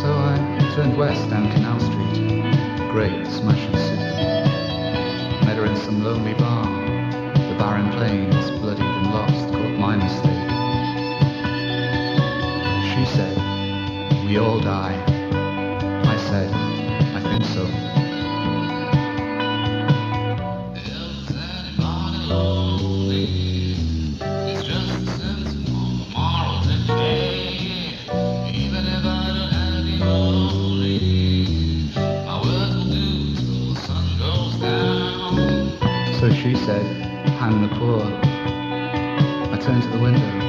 So I turned west down Canal Street. Great smashing city. Met her in some lonely bar. The barren plains, bloodied and lost, caught my mistake. She said, we all die. I said, I think so. Said, hang the poor. I turned to the window,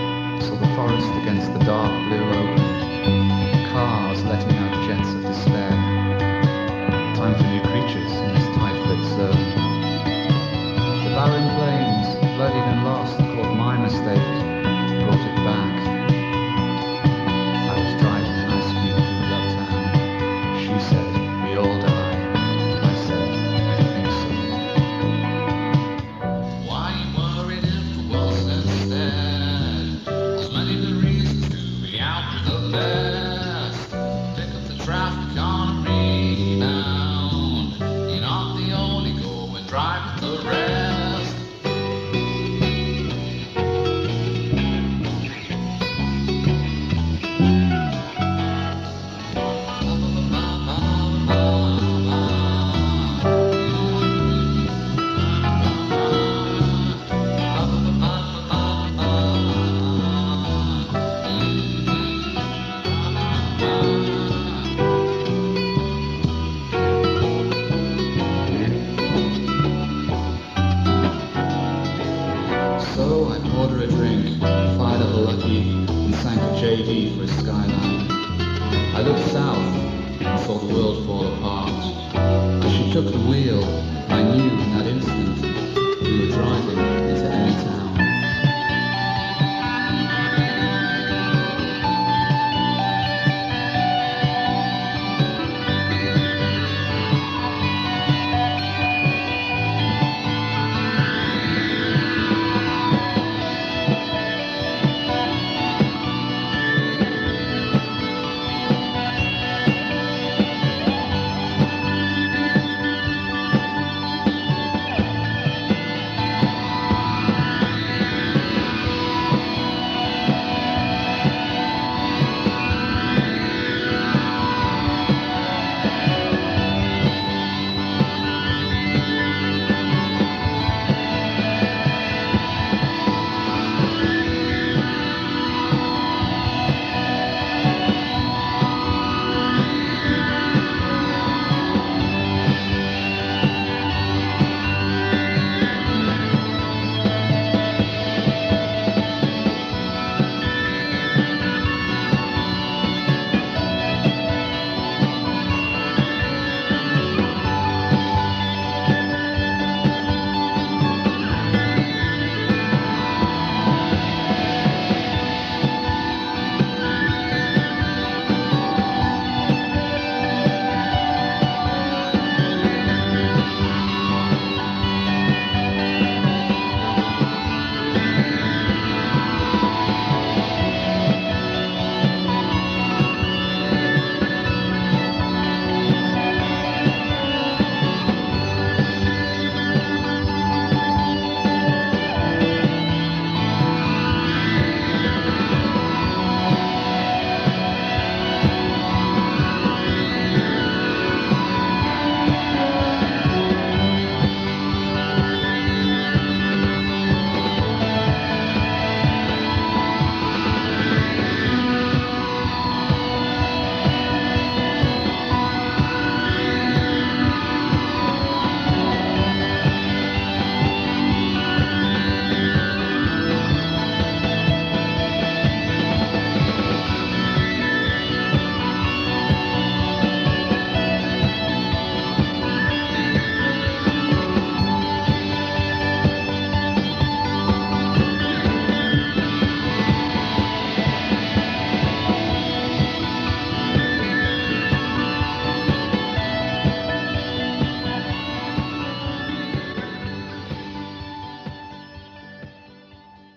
Poured a drink, fired up a lucky, and sank a JD for a skyline. I looked south and saw the world fall apart. She took the wheel,